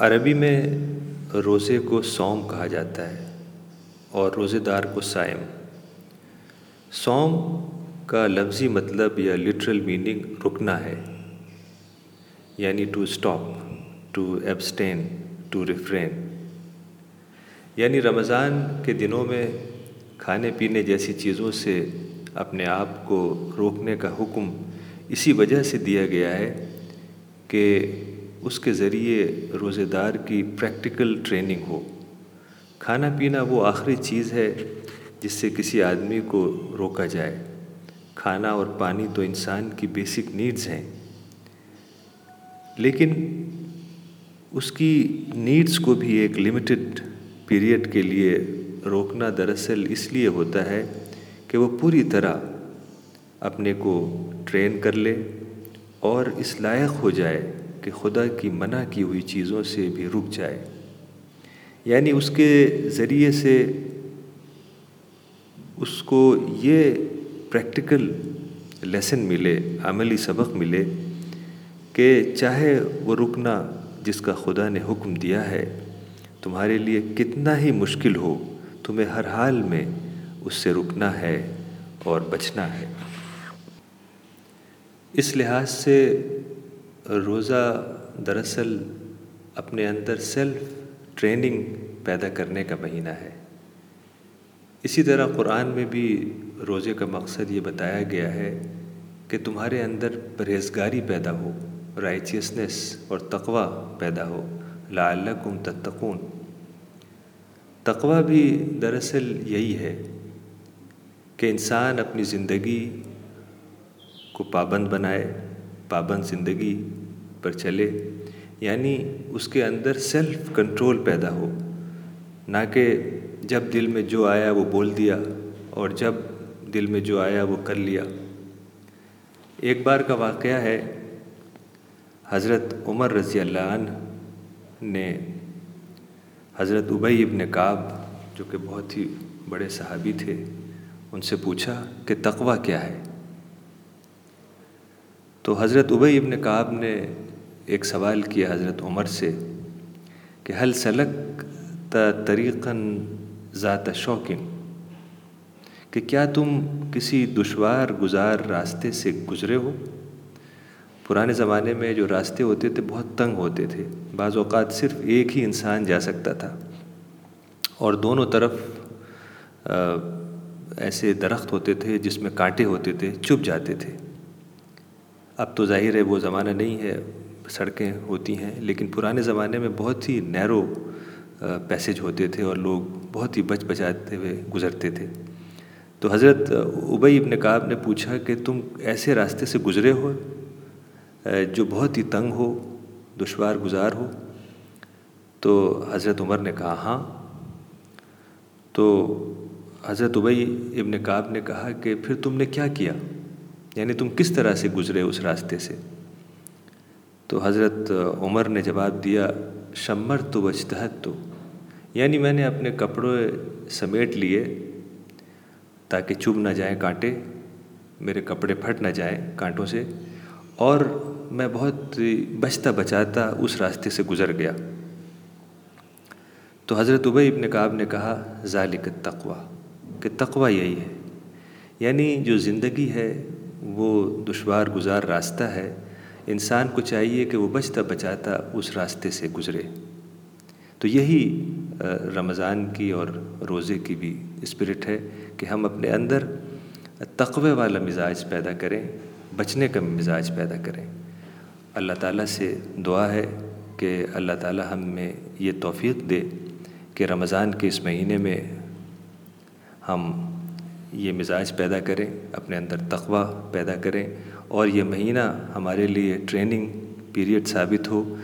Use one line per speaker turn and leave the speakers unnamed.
عربی میں روزے کو سوم کہا جاتا ہے اور روزے دار کو سائم سوم کا لفظی مطلب یا لٹرل میننگ رکنا ہے یعنی to stop to abstain to refrain یعنی رمضان کے دنوں میں کھانے پینے جیسی چیزوں سے اپنے آپ کو روکنے کا حکم اسی وجہ سے دیا گیا ہے کہ اس کے ذریعے روزے دار کی پریکٹیکل ٹریننگ ہو۔ کھانا پینا وہ آخری چیز ہے جس سے کسی آدمی کو روکا جائے۔ کھانا اور پانی تو انسان کی بیسک نیڈز ہیں۔ لیکن اس کی نیڈز کو بھی ایک لمیٹڈ پیریڈ کے لیے روکنا دراصل اس لیے ہوتا ہے کہ وہ پوری طرح اپنے کو ٹرین کر لے اور اس لائق ہو جائے۔ کہ خدا کی منع کی ہوئی چیزوں سے بھی رک جائے۔ یعنی اس کے ذریعے سے اس کو یہ پریکٹیکل لیسن ملے، عملی سبق ملے کہ چاہے وہ رکنا جس کا خدا نے حکم دیا ہے، تمہارے لیے کتنا ہی مشکل ہو، تمہیں ہر حال میں اس سے رکنا ہے اور بچنا ہے۔ اس لحاظ سے روزہ دراصل اپنے اندر سیلف ٹریننگ پیدا کرنے کا مہینہ ہے۔ اسی طرح قرآن میں بھی روزے کا مقصد یہ بتایا گیا ہے کہ تمہارے اندر پرہیزگاری پیدا ہو رائچیسنس اور تقوی پیدا ہو۔ لعلکم تتقون۔ تقوی بھی دراصل یہی ہے کہ انسان اپنی زندگی کو پابند بنائے پابند زندگی پر چلے یعنی اس کے اندر سیلف کنٹرول پیدا ہو۔ نہ کہ جب دل میں جو آیا وہ بول دیا اور جب دل میں جو آیا وہ کر لیا۔ ایک بار کا واقعہ ہے، حضرت عمر رضی اللہ عنہ نے حضرت ابئی ابن کعب، جو کہ بہت ہی بڑے صحابی تھے، ان سے پوچھا کہ تقوی کیا ہے۔ تو حضرت ابئی ابن کعب نے ایک سوال کیا حضرت عمر سے کہ حل سلک طریقاً ذات شوقن کہ کیا تم کسی دشوار گزار راستے سے گزرے ہو؟ پرانے زمانے میں جو راستے ہوتے تھے بہت تنگ ہوتے تھے، بعض اوقات صرف ایک ہی انسان جا سکتا تھا۔ اور دونوں طرف ایسے درخت ہوتے تھے جس میں کانٹے ہوتے تھے، چپ جاتے تھے۔ اب تو ظاہر ہے وہ زمانہ نہیں ہے، سڑکیں ہوتی ہیں، لیکن پرانے زمانے میں بہت ہی نیرو پیسج ہوتے تھے اور لوگ بہت ہی بچ بچاتے ہوئے گزرتے تھے۔ تو حضرت ابئی ابن کعب نے پوچھا کہ تم ایسے راستے سے گزرے ہو جو بہت ہی تنگ ہو، دشوار گزار ہو؟ تو حضرت عمر نے کہا ہاں۔ تو حضرت ابئی ابن کعب نے کہا کہ پھر تم نے کیا کیا؟ یعنی تم کس طرح سے گزرے اس راستے سے؟ تو حضرت عمر نے جواب دیا، شمر تو وجتحت تو۔ یعنی میں نے اپنے کپڑے سمیٹ لیے تاکہ چبھ نہ جائیں کانٹے، میرے کپڑے پھٹ نہ جائیں کانٹوں سے، اور میں بہت بچتا بچاتا اس راستے سے گزر گیا۔ تو حضرت ابئی ابن کعب نے کہا، ذالک تقوا کہ تقوی یہی ہے۔ یعنی جو زندگی ہے وہ دشوار گزار راستہ ہے۔ انسان کو چاہیے کہ وہ بچتا بچاتا اس راستے سے گزرے۔ تو یہی رمضان کی اور روزے کی بھی اسپرٹ ہے کہ ہم اپنے اندر تقوی والا مزاج پیدا کریں، بچنے کا مزاج پیدا کریں۔ اللہ تعالیٰ سے دعا ہے کہ اللہ تعالیٰ ہم میں یہ توفیق دے کہ رمضان کے اس مہینے میں ہم یہ مزاج پیدا کریں، اپنے اندر تقوی پیدا کریں اور یہ مہینہ ہمارے لیے ٹریننگ پیریڈ ثابت ہو۔